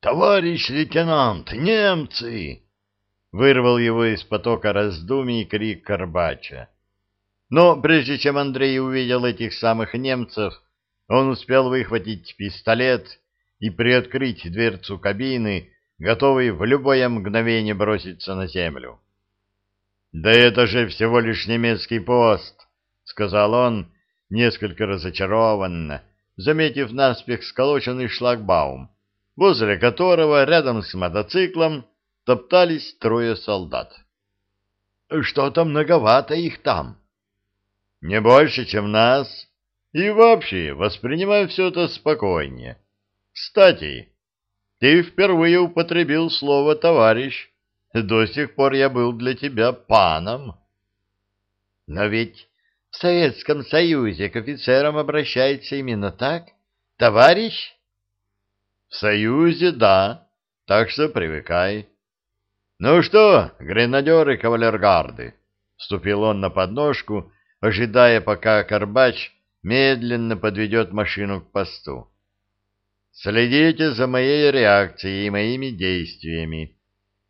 Товарищ лейтенант, немцы! Вырвал его из потока раздумий крик Карбача. Но прежде чем Андрей увидел этих самых немцев, он успел выхватить пистолет и приоткрыть дверцу кабины, готовый в любое мгновение броситься на землю. «Да это же всего лишь немецкий пост», — сказал он, несколько разочарованно, заметив наспех сколоченный шлагбаум, возле которого рядом с мотоциклом топтались трое солдат. «Что-то многовато их там». «Не больше, чем нас. И вообще, воспринимай все это спокойнее. Кстати, ты впервые употребил слово «товарищ». До сих пор я был для тебя паном. Но ведь в Советском Союзе к офицерам обращается именно так? Товарищ? В Союзе, да, так что привыкай. Ну что, гренадеры кавалергарды, вступил он на подножку, ожидая, пока Карбач медленно подведет машину к посту. Следите за моей реакцией и моими действиями.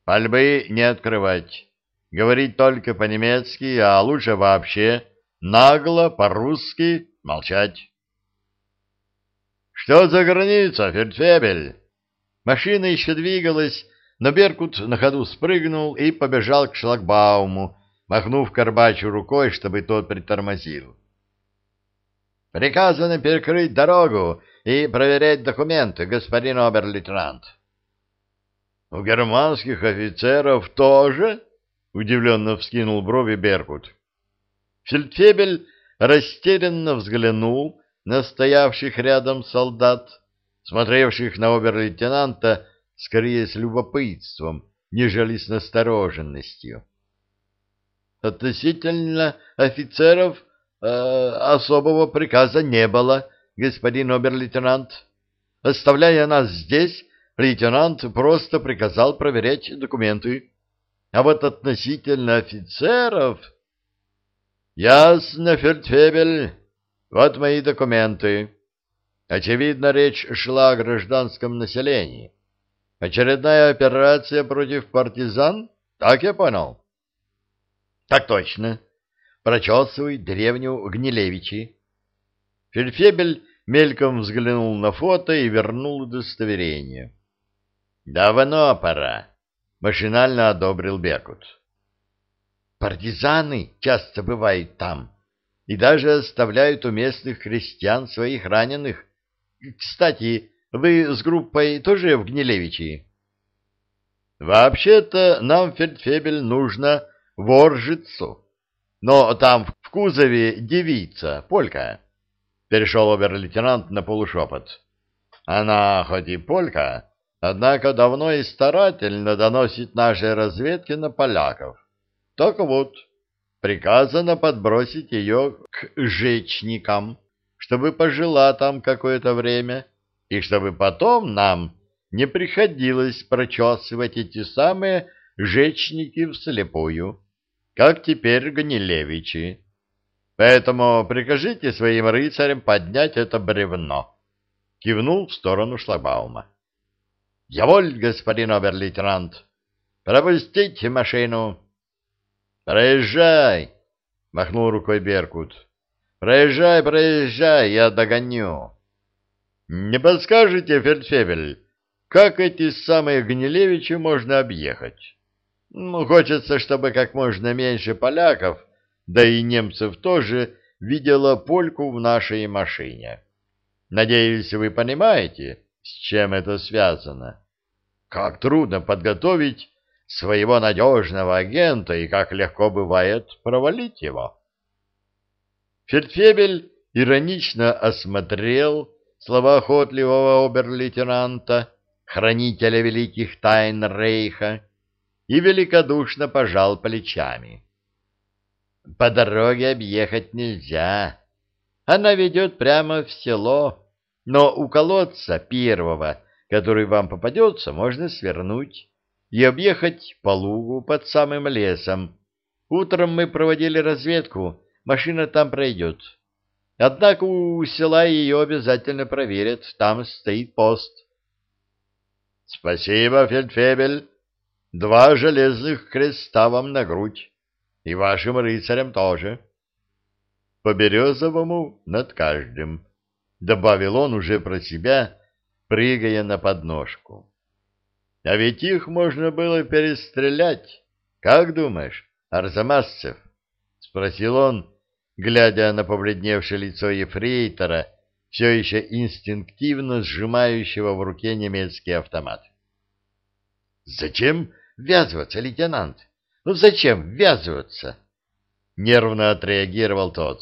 Пальбы не открывать. Говорить только по-немецки, а лучше вообще нагло, по-русски молчать. «Что за граница, Фельдфебель?» Машина еще двигалась, но Беркут на ходу спрыгнул и побежал к шлагбауму, махнув Карбачу рукой, чтобы тот притормозил. «Приказано перекрыть дорогу и проверять документы, господин обер-лейтенант». «У германских офицеров тоже?» — удивленно вскинул брови Беркут. Фельдфебель растерянно взглянул на стоявших рядом солдат, смотревших на обер-лейтенанта скорее с любопытством, нежели с настороженностью. Относительно офицеров э, особого приказа не было, господин обер-лейтенант. Оставляя нас здесь, лейтенант просто приказал проверять документы. А вот относительно офицеров... Ясно, Фельдфебель. Вот мои документы. Очевидно, речь шла о гражданском населении. Очередная операция против партизан? Так я понял? Так точно. Прочесывай деревню Гнилевичи. Фельдфебель мельком взглянул на фото и вернул удостоверение. Давно пора, машинально одобрил Бекут. Партизаны часто бывают там и даже оставляют у местных крестьян своих раненых. Кстати, вы с группой тоже в Гнилевичи? Вообще-то нам, Фельдфебель, нужно в. Но там в кузове девица, полька. Перешел обер-лейтенант на полушепот. Она хоть и полька, однако давно и старательно доносит нашей разведке на поляков. Так вот, приказано подбросить ее к жечникам, чтобы пожила там какое-то время, и чтобы потом нам не приходилось прочесывать эти самые жечники вслепую, как теперь Гнилевичи. Поэтому прикажите своим рыцарям поднять это бревно. Кивнул в сторону шлагбаума. — Яволь, господин обер-лейтенант, пропустите машину. «Проезжай!» — махнул рукой Беркут. «Проезжай, проезжай, я догоню!» «Не подскажете, Фельдфебель, как эти самые Гнилевичи можно объехать? Ну, хочется, чтобы как можно меньше поляков, да и немцев тоже, видела польку в нашей машине. Надеюсь, вы понимаете, с чем это связано? Как трудно подготовить своего надежного агента и как легко бывает провалить его. Фельдфебель иронично осмотрел слова охотливого обер-лейтенанта, хранителя великих тайн Рейха, и великодушно пожал плечами. По дороге объехать нельзя. Она ведет прямо в село, но у колодца первого, который вам попадется, можно свернуть и объехать по лугу под самым лесом. Утром мы проводили разведку, машина там пройдет. Однако у села ее обязательно проверят, там стоит пост. — Спасибо, фельдфебель. Два железных креста вам на грудь. И вашим рыцарям тоже. По березовому над каждым, — добавил он уже про себя, прыгая на подножку. А ведь их можно было перестрелять. Как думаешь, Арзамасцев? — спросил он, глядя на побледневшее лицо ефрейтора, все еще инстинктивно сжимающего в руке немецкий автомат. — Зачем ввязываться, лейтенант? Ну зачем ввязываться? Нервно отреагировал тот.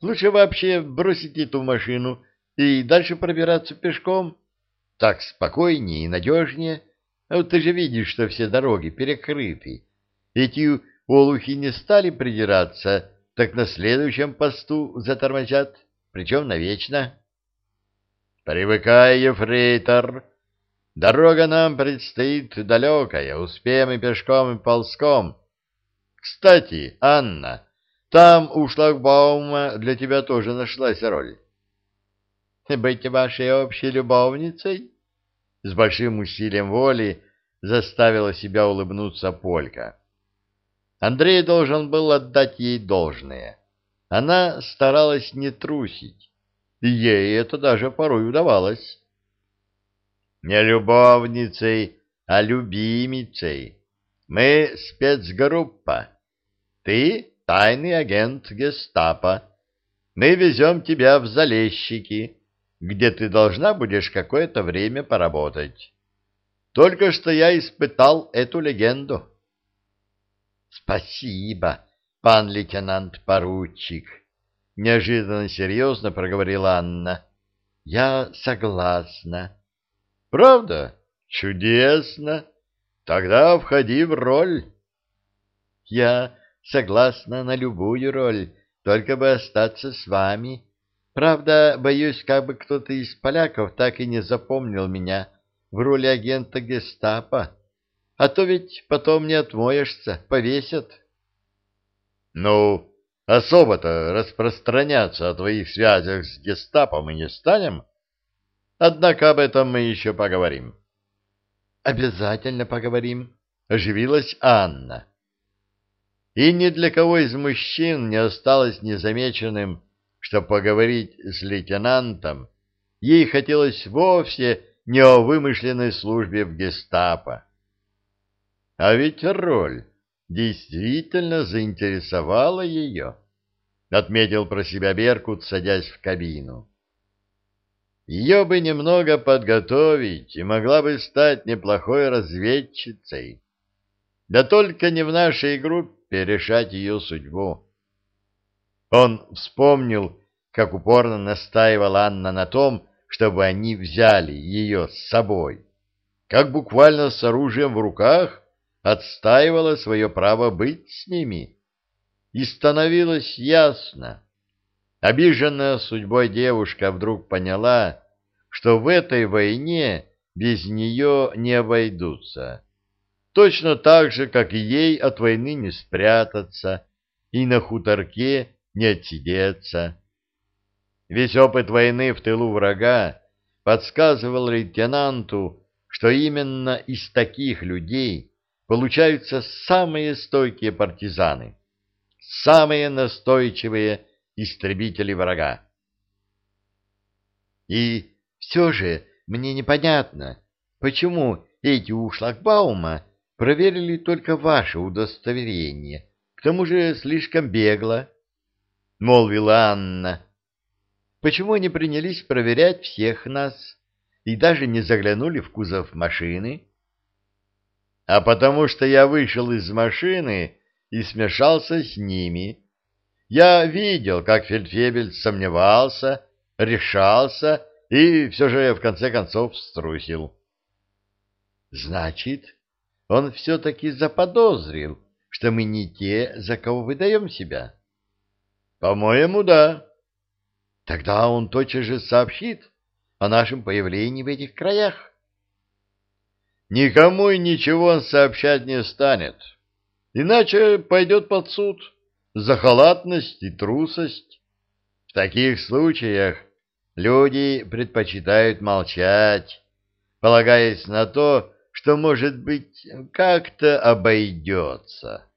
Лучше вообще бросить эту машину и дальше пробираться пешком. Так спокойнее и надежнее. А вот ты же видишь, что все дороги перекрыты. Эти олухи не стали придираться, так на следующем посту затормозят, причем навечно. Привыкай, ефрейтор, Дорога нам предстоит далекая, успеем и пешком, и ползком. Кстати, Анна, там у шлагбаума для тебя тоже нашлась роль. Быть вашей общей любовницей? С большим усилием воли заставила себя улыбнуться Полька. Андрей должен был отдать ей должное. Она старалась не трусить, и ей это даже порой удавалось. Не любовницей, а любимицей. Мы спецгруппа. Ты тайный агент гестапо. Мы везем тебя в Залещики, где ты должна будешь какое-то время поработать. Только что я испытал эту легенду. — Спасибо, пан лейтенант-поручик, — неожиданно серьезно проговорила Анна. — Я согласна. Правда? Чудесно. Тогда входи в роль. Я согласна на любую роль, только бы остаться с вами. Правда, боюсь, как бы кто-то из поляков так и не запомнил меня в роли агента гестапо. А то ведь потом не отмоешься, повесят. Ну, особо-то распространяться о твоих связях с гестапо мы не станем. Однако об этом мы еще поговорим. Обязательно поговорим, оживилась Анна. И ни для кого из мужчин не осталось незамеченным, что поговорить с лейтенантом ей хотелось вовсе не о вымышленной службе в гестапо. А ведь роль действительно заинтересовала ее, отметил про себя Беркут, садясь в кабину. Ее бы немного подготовить, и могла бы стать неплохой разведчицей. Да только не в нашей группе решать ее судьбу. Он вспомнил, как упорно настаивала Анна на том, чтобы они взяли ее с собой, как буквально с оружием в руках отстаивала свое право быть с ними. И становилось ясно, Обиженная судьбой девушка вдруг поняла, что в этой войне без нее не обойдутся. Точно так же, как и ей от войны не спрятаться и на хуторке не отсидеться. Весь опыт войны в тылу врага подсказывал лейтенанту, что именно из таких людей получаются самые стойкие партизаны, самые настойчивые истребители врага. И все же мне непонятно, почему эти у шлагбаума проверили только ваше удостоверение, к тому же слишком бегло, — молвила Анна. Почему не принялись проверять всех нас и даже не заглянули в кузов машины? — А потому что я вышел из машины и смешался с ними, — я видел, как Фельдфебель сомневался, решался и все же в конце концов струсил. Значит, он все-таки заподозрил, что мы не те, за кого выдаем себя? По-моему, да. Тогда он тотчас же сообщит о нашем появлении в этих краях. Никому и ничего он сообщать не станет, иначе пойдет под суд за халатность и трусость. В таких случаях люди предпочитают молчать, полагаясь на то, что, может быть, как-то обойдется.